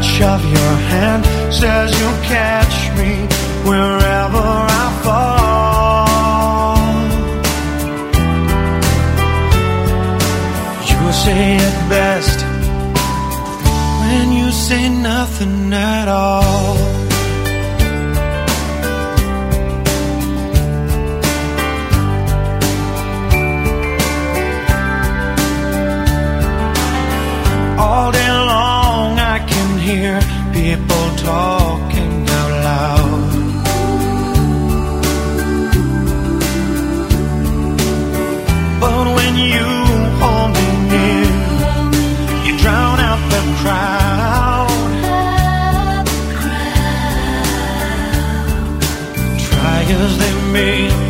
touch of your hand says you'll catch me wherever I fall. You say it best when you say nothing at. All people talking out loud. But when you hold me near, you drown out the crowd. Try as they may,